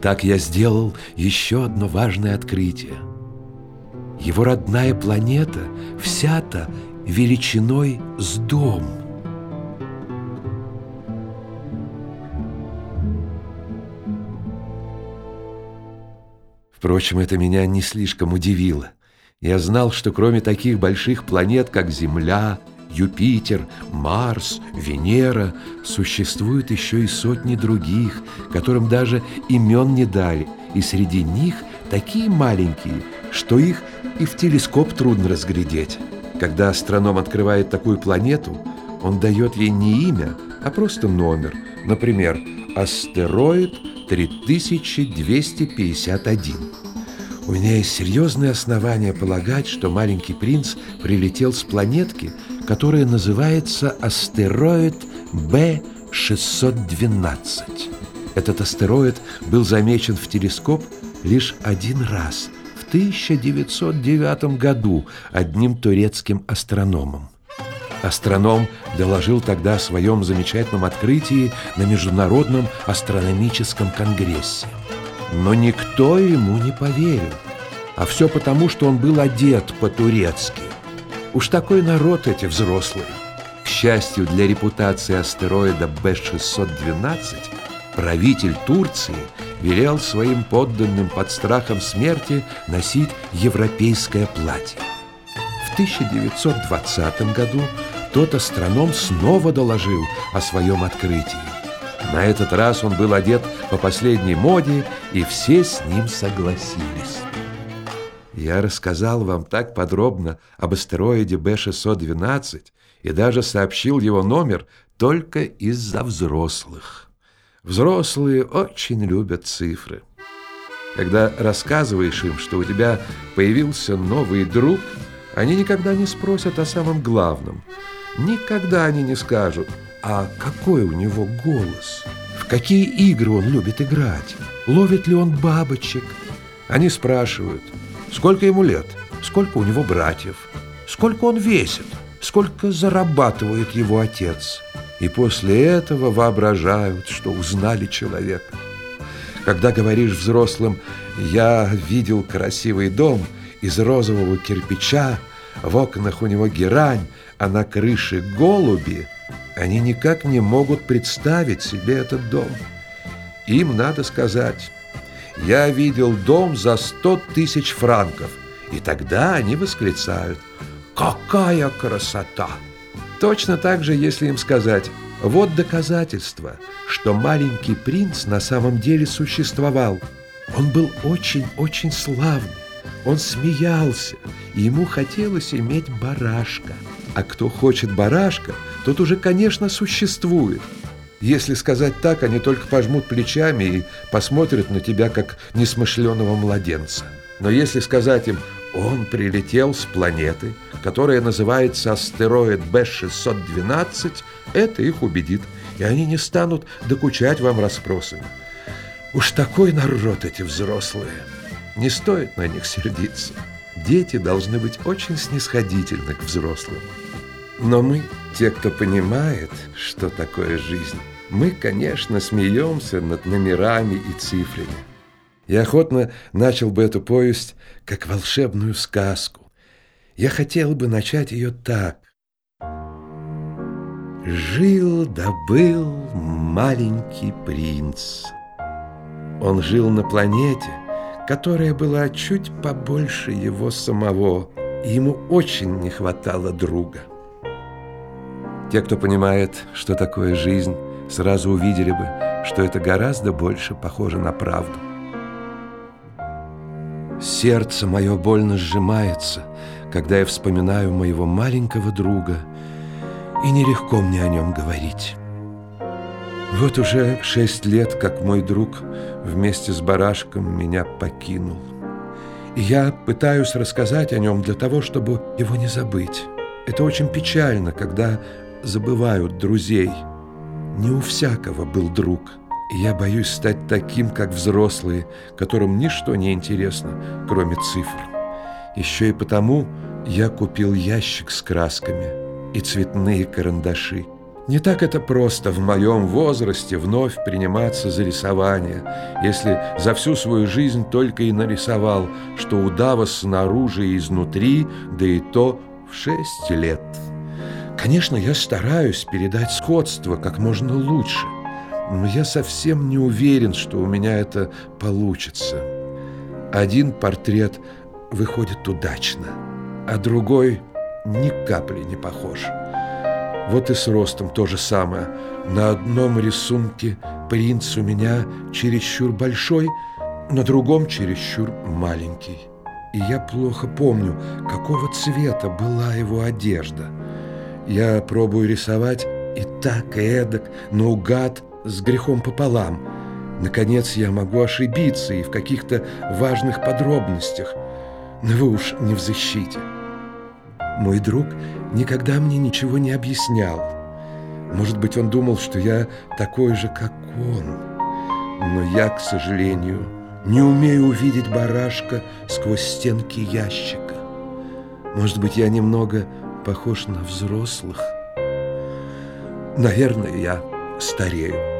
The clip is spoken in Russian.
Так я сделал еще одно важное открытие. Его родная планета вся-то величиной с дом. Впрочем, это меня не слишком удивило. Я знал, что кроме таких больших планет, как Земля, Юпитер, Марс, Венера, существуют еще и сотни других, которым даже имен не дали, и среди них такие маленькие, что их и в телескоп трудно разглядеть. Когда астроном открывает такую планету, он дает ей не имя, а просто номер. Например, астероид 3251. У меня есть серьезные основания полагать, что маленький принц прилетел с планетки, которая называется астероид Б-612. Этот астероид был замечен в телескоп лишь один раз – в 1909 году одним турецким астрономом. Астроном доложил тогда о своем замечательном открытии на Международном астрономическом конгрессе. Но никто ему не поверил. А все потому, что он был одет по-турецки. Уж такой народ эти взрослые. К счастью для репутации астероида Б-612, правитель Турции велел своим подданным под страхом смерти носить европейское платье. В 1920 году тот астроном снова доложил о своем открытии. На этот раз он был одет по последней моде, и все с ним согласились. Я рассказал вам так подробно об астероиде Б-612 и даже сообщил его номер только из-за взрослых. Взрослые очень любят цифры. Когда рассказываешь им, что у тебя появился новый друг, они никогда не спросят о самом главном. Никогда они не скажут, а какой у него голос, в какие игры он любит играть, ловит ли он бабочек. Они спрашивают – Сколько ему лет? Сколько у него братьев? Сколько он весит? Сколько зарабатывает его отец? И после этого воображают, что узнали человека. Когда говоришь взрослым «я видел красивый дом из розового кирпича, в окнах у него герань, а на крыше голуби», они никак не могут представить себе этот дом. Им надо сказать я видел дом за сто тысяч франков. И тогда они восклицают «Какая красота!» Точно так же, если им сказать «Вот доказательство, что маленький принц на самом деле существовал. Он был очень-очень славный, он смеялся, и ему хотелось иметь барашка. А кто хочет барашка, тот уже, конечно, существует». Если сказать так, они только пожмут плечами и посмотрят на тебя, как несмышленого младенца. Но если сказать им «он прилетел с планеты», которая называется астероид Б-612, это их убедит, и они не станут докучать вам расспросами. Уж такой народ эти взрослые. Не стоит на них сердиться. Дети должны быть очень снисходительны к взрослым. Но мы, те, кто понимает, что такое жизнь, мы, конечно, смеемся над номерами и цифрами. Я охотно начал бы эту повесть как волшебную сказку. Я хотел бы начать ее так. Жил да был маленький принц. Он жил на планете, которая была чуть побольше его самого, и ему очень не хватало друга. Те, кто понимает, что такое жизнь, сразу увидели бы, что это гораздо больше похоже на правду. Сердце мое больно сжимается, когда я вспоминаю моего маленького друга, и нелегко мне о нем говорить. Вот уже шесть лет, как мой друг вместе с барашком меня покинул. И я пытаюсь рассказать о нем для того, чтобы его не забыть. Это очень печально, когда забывают друзей. Не у всякого был друг. Я боюсь стать таким, как взрослые, которым ничто не интересно, кроме цифр. Еще и потому я купил ящик с красками и цветные карандаши. Не так это просто в моем возрасте вновь приниматься за рисование, если за всю свою жизнь только и нарисовал, что удава снаружи и изнутри, да и то в шесть лет. Конечно, я стараюсь передать сходство как можно лучше, но я совсем не уверен, что у меня это получится. Один портрет выходит удачно, а другой ни капли не похож. Вот и с ростом то же самое. На одном рисунке принц у меня чересчур большой, на другом чересчур маленький. И я плохо помню, какого цвета была его одежда. Я пробую рисовать и так, и эдак, наугад, с грехом пополам. Наконец я могу ошибиться и в каких-то важных подробностях. Но вы уж не в защите. Мой друг никогда мне ничего не объяснял. Может быть, он думал, что я такой же, как он. Но я, к сожалению, не умею увидеть барашка сквозь стенки ящика. Может быть, я немного похож на взрослых. Наверное, я старею.